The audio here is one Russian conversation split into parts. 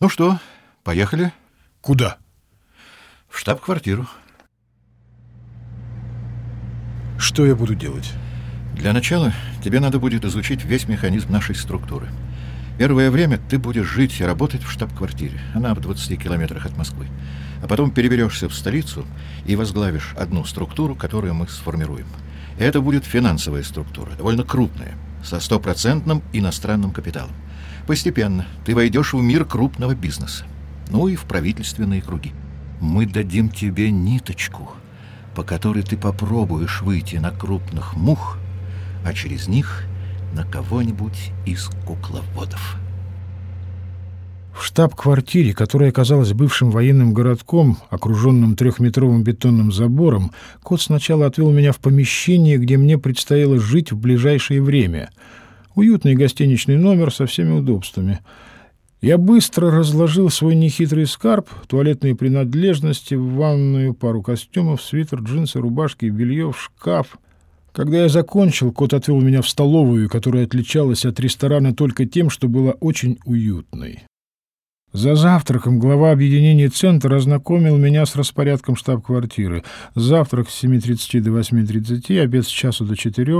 Ну что, поехали? Куда? В штаб-квартиру. Что я буду делать? Для начала тебе надо будет изучить весь механизм нашей структуры. Первое время ты будешь жить и работать в штаб-квартире. Она в 20 километрах от Москвы. А потом переберешься в столицу и возглавишь одну структуру, которую мы сформируем. Это будет финансовая структура, довольно крупная, со стопроцентным иностранным капиталом. Постепенно ты войдешь в мир крупного бизнеса, ну и в правительственные круги. Мы дадим тебе ниточку, по которой ты попробуешь выйти на крупных мух, а через них на кого-нибудь из кукловодов. В штаб-квартире, которая оказалась бывшим военным городком, окруженным трехметровым бетонным забором, кот сначала отвел меня в помещение, где мне предстояло жить в ближайшее время. Уютный гостиничный номер со всеми удобствами. Я быстро разложил свой нехитрый скарб, туалетные принадлежности, ванную, пару костюмов, свитер, джинсы, рубашки, белье в шкаф — когда я закончил, кот отвел меня в столовую, которая отличалась от ресторана только тем, что была очень уютной. За завтраком глава объединения «Центр» ознакомил меня с распорядком штаб-квартиры. Завтрак с 7.30 до 8.30, обед с часу до 4,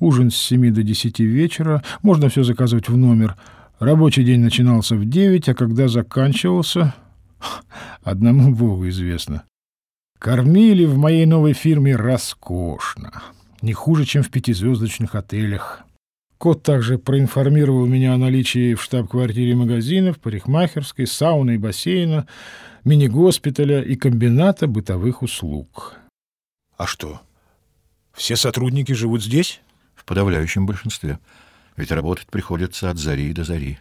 ужин с 7 до 10 вечера, можно все заказывать в номер. Рабочий день начинался в 9, а когда заканчивался... Одному Богу известно. Кормили в моей новой фирме роскошно не хуже, чем в пятизвездочных отелях. Кот также проинформировал меня о наличии в штаб-квартире магазинов, парикмахерской, сауны и бассейна, мини-госпиталя и комбината бытовых услуг. А что, все сотрудники живут здесь? Подавляющем большинстве. Ведь работать приходится от зари до зари.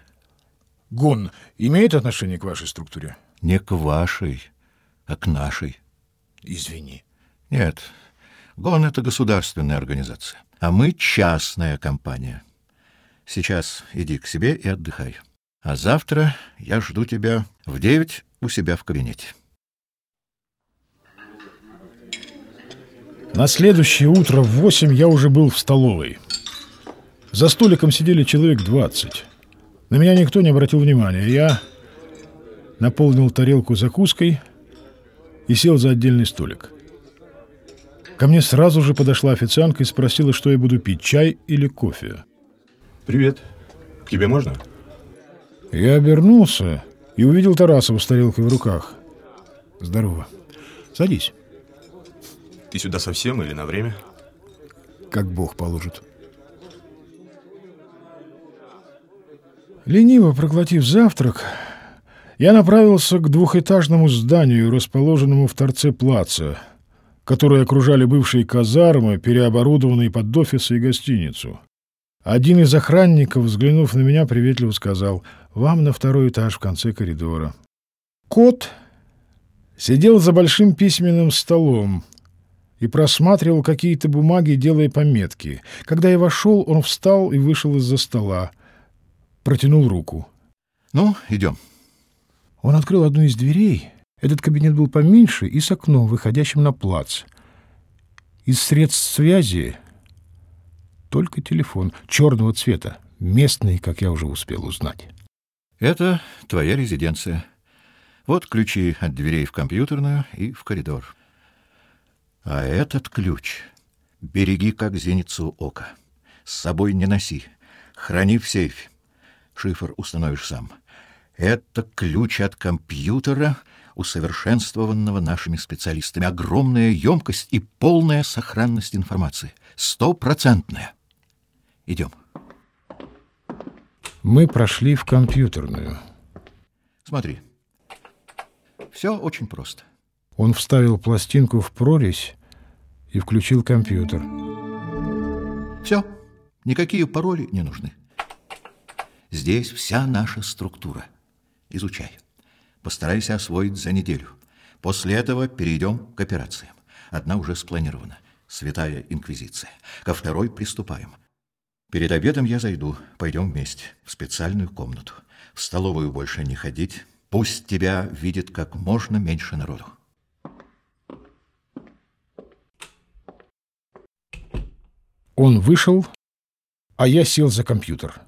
ГОН имеет отношение к вашей структуре? Не к вашей, а к нашей. Извини. Нет, ГОН — это государственная организация, а мы — частная компания. Сейчас иди к себе и отдыхай. А завтра я жду тебя в девять у себя в кабинете. На следующее утро в восемь я уже был в столовой. За столиком сидели человек двадцать. На меня никто не обратил внимания. Я наполнил тарелку закуской и сел за отдельный столик. Ко мне сразу же подошла официантка и спросила, что я буду пить, чай или кофе. Привет. К тебе можно? Я обернулся и увидел Тарасова с тарелкой в руках. Здорово. Садись. Ты сюда совсем или на время? Как Бог положит. Лениво проглотив завтрак, я направился к двухэтажному зданию, расположенному в торце плаца, которые окружали бывшие казармы, переоборудованные под офисы и гостиницу. Один из охранников, взглянув на меня, приветливо сказал «Вам на второй этаж в конце коридора». Кот сидел за большим письменным столом и просматривал какие-то бумаги, делая пометки. Когда я вошел, он встал и вышел из-за стола. Протянул руку. «Ну, идем». Он открыл одну из дверей — этот кабинет был поменьше и с окном, выходящим на плац. Из средств связи только телефон черного цвета, местный, как я уже успел узнать. Это твоя резиденция. Вот ключи от дверей в компьютерную и в коридор. А этот ключ береги как зеницу ока. С собой не носи. Храни в сейфе. Шифр установишь сам. Это ключ от компьютера — усовершенствованного нашими специалистами. Огромная емкость и полная сохранность информации. Стопроцентная. Идем. Мы прошли в компьютерную. Смотри. Все очень просто. Он вставил пластинку в прорезь и включил компьютер. Все. Никакие пароли не нужны. Здесь вся наша структура. Изучай. Постарайся освоить за неделю. После этого перейдем к операциям. Одна уже спланирована. Святая Инквизиция. Ко второй приступаем. Перед обедом я зайду. Пойдем вместе в специальную комнату. В столовую больше не ходить. Пусть тебя видит как можно меньше народу. Он вышел, а я сел за компьютер.